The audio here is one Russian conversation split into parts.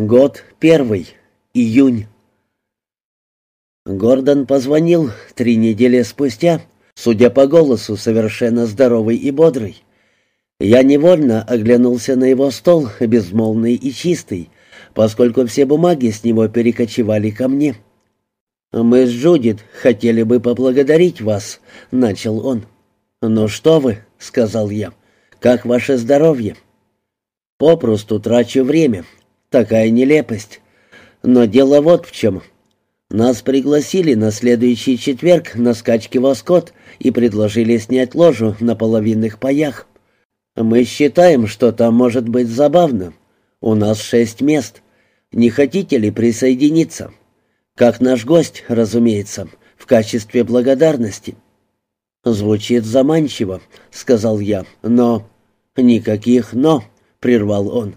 Год первый. Июнь. Гордон позвонил три недели спустя, судя по голосу, совершенно здоровый и бодрый. Я невольно оглянулся на его стол, безмолвный и чистый, поскольку все бумаги с него перекочевали ко мне. «Мы с Джудит хотели бы поблагодарить вас», — начал он. «Ну что вы», — сказал я, — «как ваше здоровье?» «Попросту трачу время. Такая нелепость. Но дело вот в чем. Нас пригласили на следующий четверг на скачки в Оскот и предложили снять ложу на половинных паях. Мы считаем, что там может быть забавно. У нас шесть мест. Не хотите ли присоединиться?» Как наш гость, разумеется, в качестве благодарности. Звучит заманчиво, сказал я. Но никаких но, прервал он.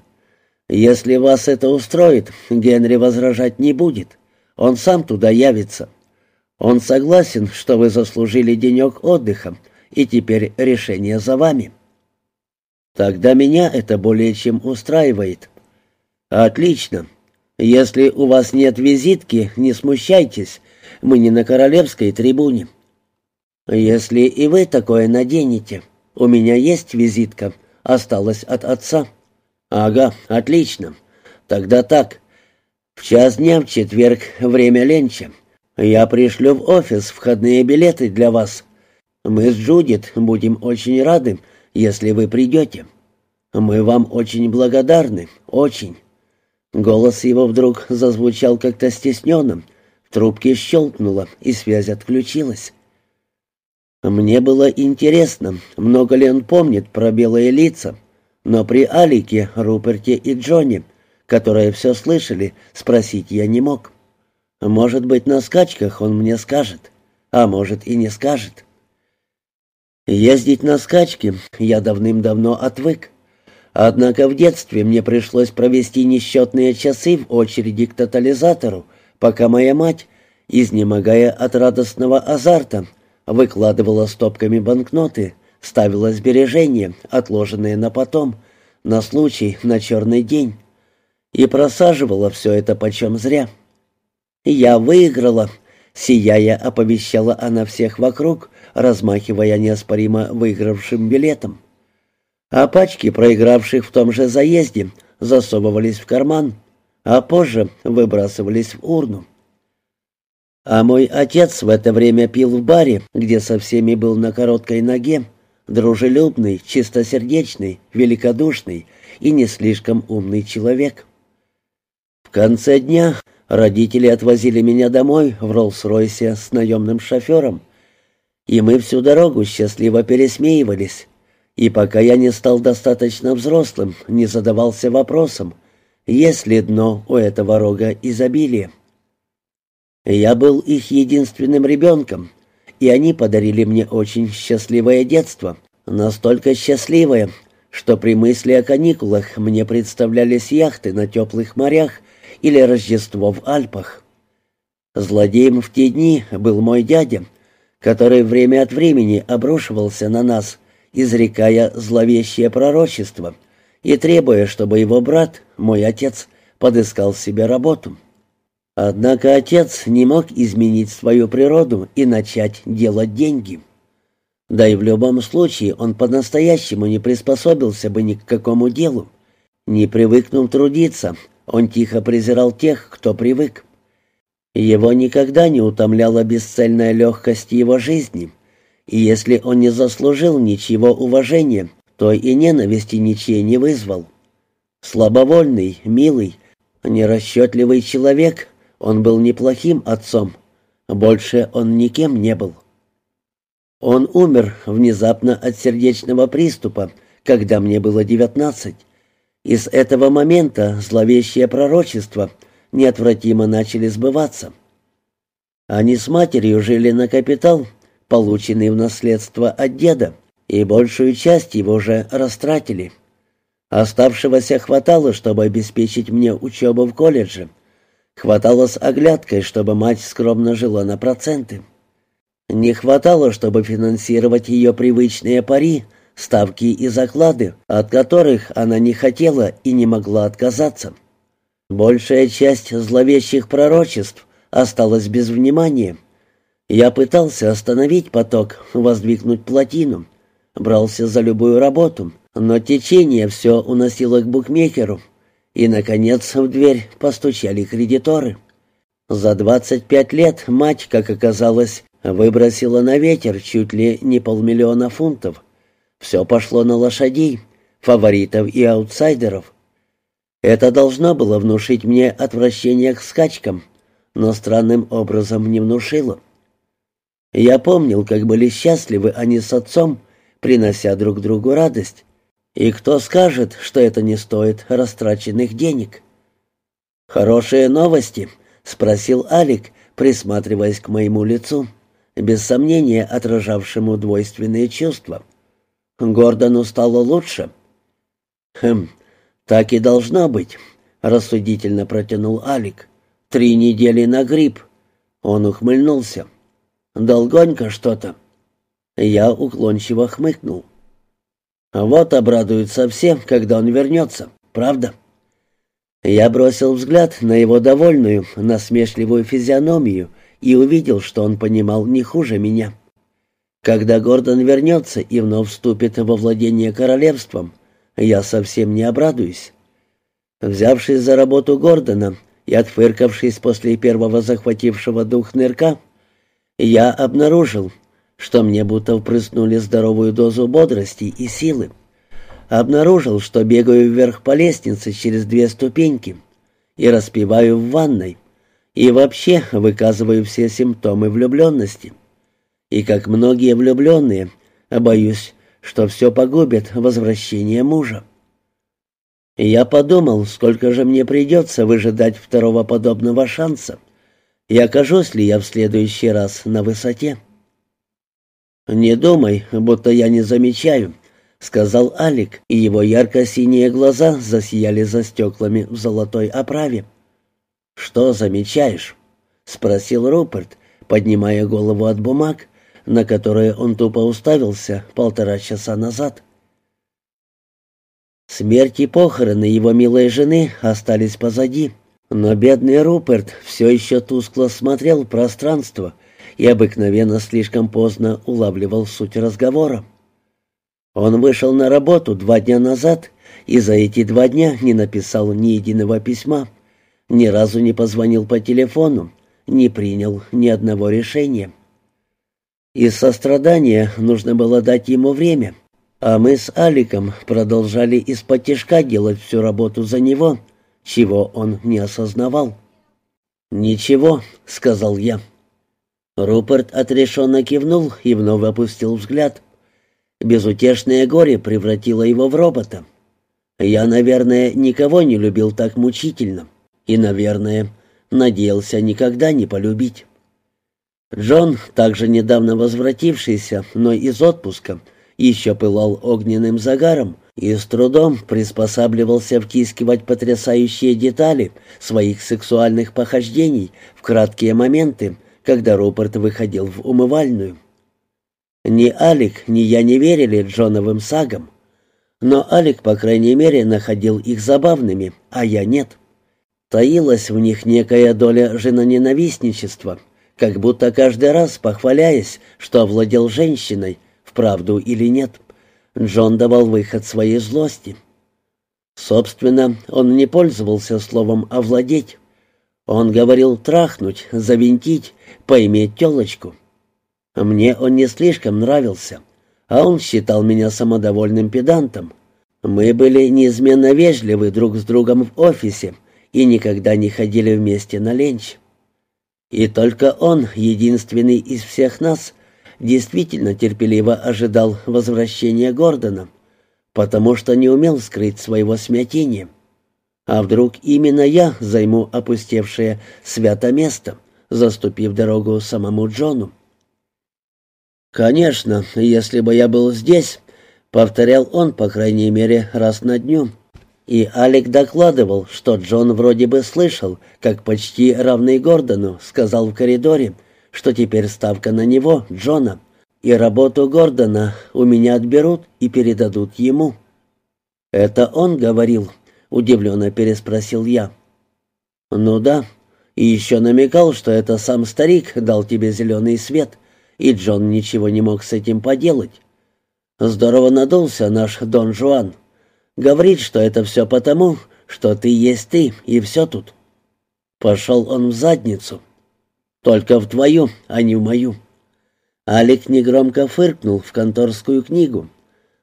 Если вас это устроит, Генри возражать не будет. Он сам туда явится. Он согласен, что вы заслужили денек отдыха, и теперь решение за вами. Тогда меня это более чем устраивает. Отлично. Если у вас нет визитки, не смущайтесь, мы не на королевской трибуне. Если и вы такое наденете, у меня есть визитка, осталась от отца. Ага, отлично. Тогда так. В час дня в четверг время ленча. Я пришлю в офис входные билеты для вас. Мы с Джудит будем очень рады, если вы придете. Мы вам очень благодарны, очень. Голос его вдруг зазвучал как-то стесненным, в трубке щелкнуло, и связь отключилась. Мне было интересно, много ли он помнит про белые лица, но при Алике, Руперте и Джонни, которые все слышали, спросить я не мог. Может быть, на скачках он мне скажет, а может и не скажет. Ездить на скачки я давным-давно отвык. Однако в детстве мне пришлось провести несчетные часы в очереди к тотализатору, пока моя мать, изнемогая от радостного азарта, выкладывала стопками банкноты, ставила сбережения, отложенные на потом, на случай, на черный день, и просаживала все это почем зря. «Я выиграла!» — сияя оповещала она всех вокруг, размахивая неоспоримо выигравшим билетом а пачки проигравших в том же заезде засовывались в карман, а позже выбрасывались в урну. А мой отец в это время пил в баре, где со всеми был на короткой ноге, дружелюбный, чистосердечный, великодушный и не слишком умный человек. В конце дня родители отвозили меня домой в Роллс-Ройсе с наемным шофером, и мы всю дорогу счастливо пересмеивались, и пока я не стал достаточно взрослым, не задавался вопросом, есть ли дно у этого рога изобилия. Я был их единственным ребенком, и они подарили мне очень счастливое детство, настолько счастливое, что при мысли о каникулах мне представлялись яхты на теплых морях или Рождество в Альпах. Злодеем в те дни был мой дядя, который время от времени обрушивался на нас изрекая зловещее пророчество и требуя, чтобы его брат, мой отец, подыскал себе работу. Однако отец не мог изменить свою природу и начать делать деньги. Да и в любом случае он по-настоящему не приспособился бы ни к какому делу. Не привыкнув трудиться, он тихо презирал тех, кто привык. Его никогда не утомляла бесцельная легкость его жизни — и если он не заслужил ничего уважения, то и ненависти ничьей не вызвал. Слабовольный, милый, нерасчетливый человек, он был неплохим отцом. Больше он никем не был. Он умер внезапно от сердечного приступа, когда мне было девятнадцать. И с этого момента зловещие пророчества неотвратимо начали сбываться. Они с матерью жили на капитал, полученный в наследство от деда, и большую часть его же растратили. Оставшегося хватало, чтобы обеспечить мне учебу в колледже. Хватало с оглядкой, чтобы мать скромно жила на проценты. Не хватало, чтобы финансировать ее привычные пари, ставки и заклады, от которых она не хотела и не могла отказаться. Большая часть зловещих пророчеств осталась без внимания. Я пытался остановить поток, воздвигнуть плотину, брался за любую работу, но течение все уносило к букмекеру, и, наконец, в дверь постучали кредиторы. За 25 лет мать, как оказалось, выбросила на ветер чуть ли не полмиллиона фунтов. Все пошло на лошадей, фаворитов и аутсайдеров. Это должно было внушить мне отвращение к скачкам, но странным образом не внушило. Я помнил, как были счастливы они с отцом, принося друг другу радость. И кто скажет, что это не стоит растраченных денег? «Хорошие новости?» — спросил Алик, присматриваясь к моему лицу, без сомнения отражавшему двойственные чувства. «Гордону стало лучше?» «Хм, так и должно быть», — рассудительно протянул Алик. «Три недели на грипп». Он ухмыльнулся. «Долгонько что-то». Я уклончиво хмыкнул. «Вот обрадуются все, когда он вернется, правда?» Я бросил взгляд на его довольную, насмешливую физиономию и увидел, что он понимал не хуже меня. Когда Гордон вернется и вновь вступит во владение королевством, я совсем не обрадуюсь. Взявшись за работу Гордона и отфыркавшись после первого захватившего дух нырка, я обнаружил, что мне будто впрыснули здоровую дозу бодрости и силы обнаружил, что бегаю вверх по лестнице через две ступеньки и распеваю в ванной, и вообще выказываю все симптомы влюбленности. И как многие влюбленные, боюсь, что все погубит возвращение мужа. Я подумал, сколько же мне придется выжидать второго подобного шанса, и окажусь ли я в следующий раз на высоте. Не думай, будто я не замечаю, — сказал Алик, и его ярко-синие глаза засияли за стеклами в золотой оправе. «Что замечаешь?» — спросил Руперт, поднимая голову от бумаг, на которые он тупо уставился полтора часа назад. Смерть и похороны его милой жены остались позади, но бедный Руперт все еще тускло смотрел в пространство и обыкновенно слишком поздно улавливал суть разговора. Он вышел на работу два дня назад и за эти два дня не написал ни единого письма, ни разу не позвонил по телефону, не принял ни одного решения. Из сострадания нужно было дать ему время, а мы с Аликом продолжали из-под делать всю работу за него, чего он не осознавал. «Ничего», — сказал я. Руперт отрешенно кивнул и вновь опустил взгляд. Безутешное горе превратило его в робота. Я, наверное, никого не любил так мучительно. И, наверное, надеялся никогда не полюбить. Джон, также недавно возвратившийся, но из отпуска, еще пылал огненным загаром и с трудом приспосабливался втискивать потрясающие детали своих сексуальных похождений в краткие моменты, когда Руперт выходил в умывальную. Ни Алик, ни я не верили Джоновым сагам. Но Алик, по крайней мере, находил их забавными, а я нет. Таилась в них некая доля женоненавистничества, как будто каждый раз, похваляясь, что овладел женщиной, вправду или нет, Джон давал выход своей злости. Собственно, он не пользовался словом «овладеть». Он говорил «трахнуть», «завинтить», «поиметь телочку». Мне он не слишком нравился, а он считал меня самодовольным педантом. Мы были неизменно вежливы друг с другом в офисе и никогда не ходили вместе на ленч. И только он, единственный из всех нас, действительно терпеливо ожидал возвращения Гордона, потому что не умел скрыть своего смятения. А вдруг именно я займу опустевшее свято место, заступив дорогу самому Джону? «Конечно, если бы я был здесь», — повторял он, по крайней мере, раз на дню. И Алик докладывал, что Джон вроде бы слышал, как почти равный Гордону сказал в коридоре, что теперь ставка на него, Джона, и работу Гордона у меня отберут и передадут ему. «Это он говорил?» — удивленно переспросил я. «Ну да. И еще намекал, что это сам старик дал тебе зеленый свет, и Джон ничего не мог с этим поделать. Здорово надулся наш Дон Жуан. Говорит, что это все потому, что ты есть ты, и все тут. Пошел он в задницу. Только в твою, а не в мою. Алик негромко фыркнул в конторскую книгу.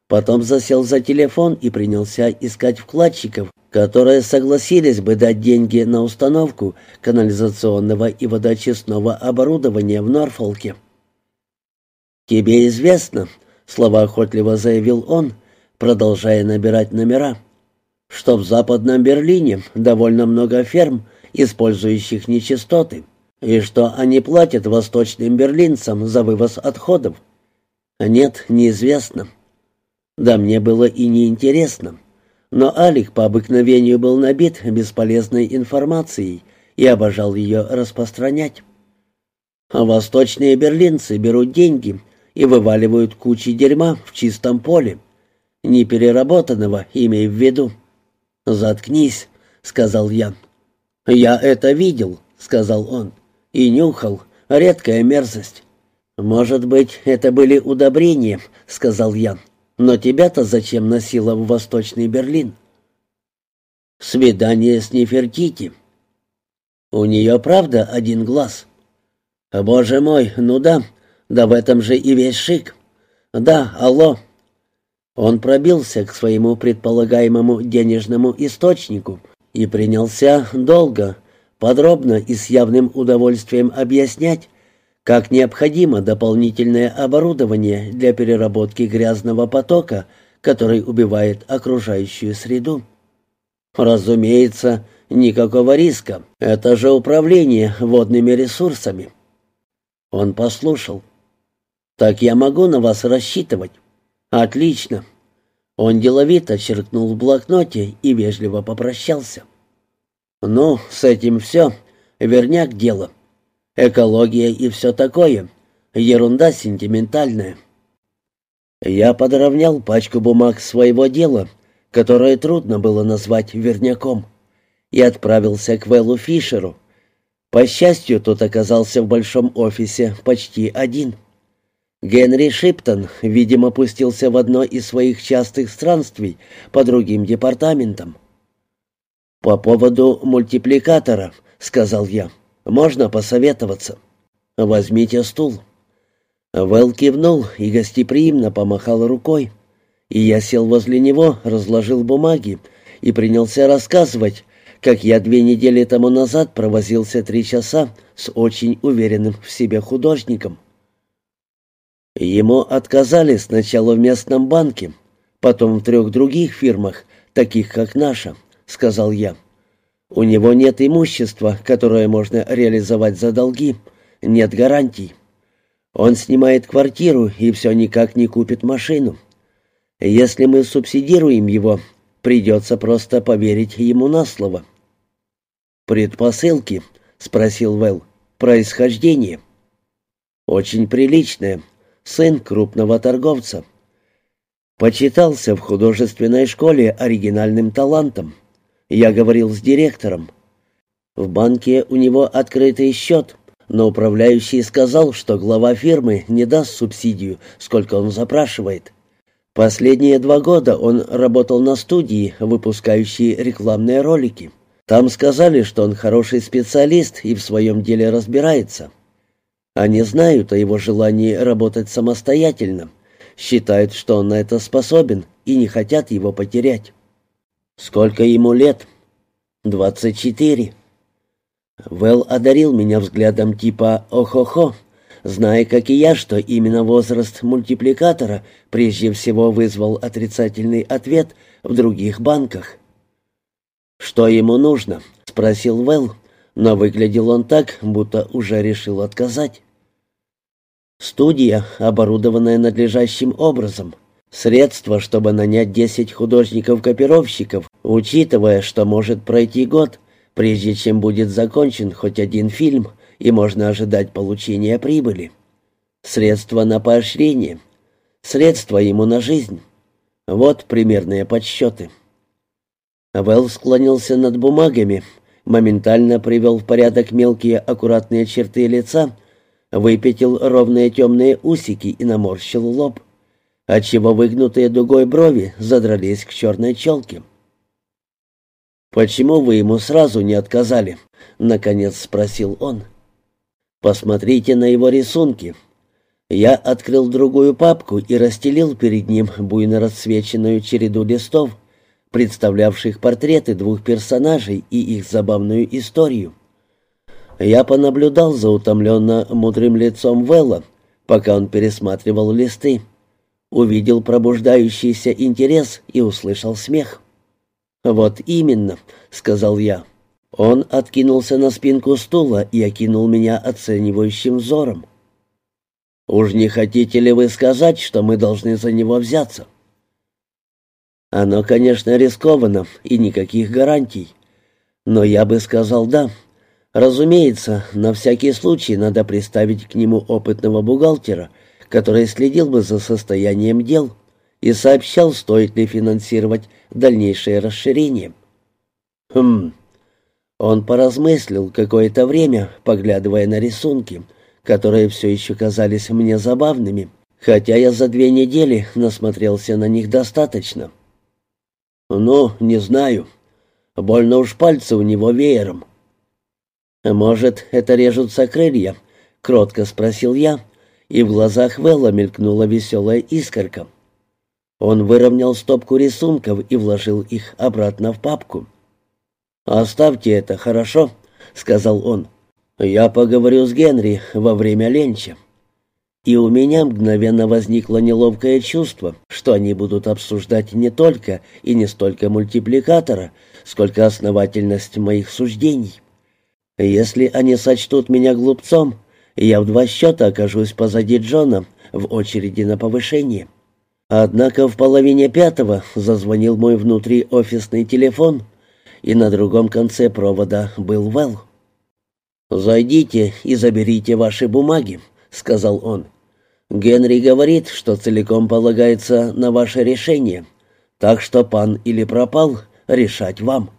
Потом засел за телефон и принялся искать вкладчиков, которые согласились бы дать деньги на установку канализационного и водочистного оборудования в Норфолке. «Тебе известно», — словоохотливо заявил он, продолжая набирать номера, «что в Западном Берлине довольно много ферм, использующих нечистоты, и что они платят восточным берлинцам за вывоз отходов. Нет, неизвестно. Да мне было и неинтересно. Но Алик по обыкновению был набит бесполезной информацией и обожал ее распространять. Восточные берлинцы берут деньги и вываливают кучи дерьма в чистом поле. Непереработанного, имей в виду. «Заткнись», — сказал я. «Я это видел», — сказал он, — «и нюхал. Редкая мерзость». «Может быть, это были удобрения», — сказал я. Но тебя-то зачем носила в Восточный Берлин? Свидание с Нефертити. У нее, правда, один глаз? Боже мой, ну да, да в этом же и весь шик. Да, алло. Он пробился к своему предполагаемому денежному источнику и принялся долго, подробно и с явным удовольствием объяснять, как необходимо дополнительное оборудование для переработки грязного потока, который убивает окружающую среду. Разумеется, никакого риска. Это же управление водными ресурсами. Он послушал. Так я могу на вас рассчитывать. Отлично. Он деловито черкнул в блокноте и вежливо попрощался. Ну, с этим все. Верняк дело экология и все такое. Ерунда сентиментальная. Я подровнял пачку бумаг своего дела, которое трудно было назвать верняком, и отправился к Вэллу Фишеру. По счастью, тот оказался в большом офисе почти один. Генри Шиптон, видимо, пустился в одно из своих частых странствий по другим департаментам. «По поводу мультипликатора», — сказал я, — можно посоветоваться. Возьмите стул». Вэл кивнул и гостеприимно помахал рукой. И я сел возле него, разложил бумаги и принялся рассказывать, как я две недели тому назад провозился три часа с очень уверенным в себе художником. Ему отказали сначала в местном банке, потом в трех других фирмах, таких как наша, — сказал я. У него нет имущества, которое можно реализовать за долги, нет гарантий. Он снимает квартиру и все никак не купит машину. Если мы субсидируем его, придется просто поверить ему на слово. «Предпосылки?» — спросил Вэл. «Происхождение?» «Очень приличное. Сын крупного торговца. Почитался в художественной школе оригинальным талантом. Я говорил с директором. В банке у него открытый счет, но управляющий сказал, что глава фирмы не даст субсидию, сколько он запрашивает. Последние два года он работал на студии, выпускающей рекламные ролики. Там сказали, что он хороший специалист и в своем деле разбирается. Они знают о его желании работать самостоятельно, считают, что он на это способен и не хотят его потерять. «Сколько ему лет?» «Двадцать четыре». Вэл одарил меня взглядом типа «Охо-хо», зная, как и я, что именно возраст мультипликатора прежде всего вызвал отрицательный ответ в других банках. «Что ему нужно?» — спросил Вэл, но выглядел он так, будто уже решил отказать. «Студия, оборудованная надлежащим образом. Средства, чтобы нанять десять художников-копировщиков, учитывая, что может пройти год, прежде чем будет закончен хоть один фильм, и можно ожидать получения прибыли. Средства на поощрение. Средства ему на жизнь. Вот примерные подсчеты. Вэлл склонился над бумагами, моментально привел в порядок мелкие аккуратные черты лица, выпятил ровные темные усики и наморщил лоб, отчего выгнутые дугой брови задрались к черной челке. «Почему вы ему сразу не отказали?» — наконец спросил он. «Посмотрите на его рисунки». Я открыл другую папку и расстелил перед ним буйно расцвеченную череду листов, представлявших портреты двух персонажей и их забавную историю. Я понаблюдал за утомленно мудрым лицом Вэлла, пока он пересматривал листы, увидел пробуждающийся интерес и услышал смех. «Вот именно», — сказал я. Он откинулся на спинку стула и окинул меня оценивающим взором. «Уж не хотите ли вы сказать, что мы должны за него взяться?» «Оно, конечно, рискованно и никаких гарантий. Но я бы сказал «да». Разумеется, на всякий случай надо приставить к нему опытного бухгалтера, который следил бы за состоянием дел и сообщал, стоит ли финансировать дальнейшее расширение. Хм. Он поразмыслил какое-то время, поглядывая на рисунки, которые все еще казались мне забавными, хотя я за две недели насмотрелся на них достаточно. «Ну, не знаю. Больно уж пальцы у него веером». «Может, это режутся крылья?» — кротко спросил я, и в глазах Велла мелькнула веселая искорка. Он выровнял стопку рисунков и вложил их обратно в папку. «Оставьте это, хорошо?» — сказал он. «Я поговорю с Генри во время ленча». И у меня мгновенно возникло неловкое чувство, что они будут обсуждать не только и не столько мультипликатора, сколько основательность моих суждений. Если они сочтут меня глупцом, я в два счета окажусь позади Джона в очереди на повышение. Однако в половине пятого зазвонил мой внутрioфисный телефон, и на другом конце провода был Вэл. «Зайдите и заберите ваши бумаги», — сказал он. «Генри говорит, что целиком полагается на ваше решение, так что пан или пропал, решать вам».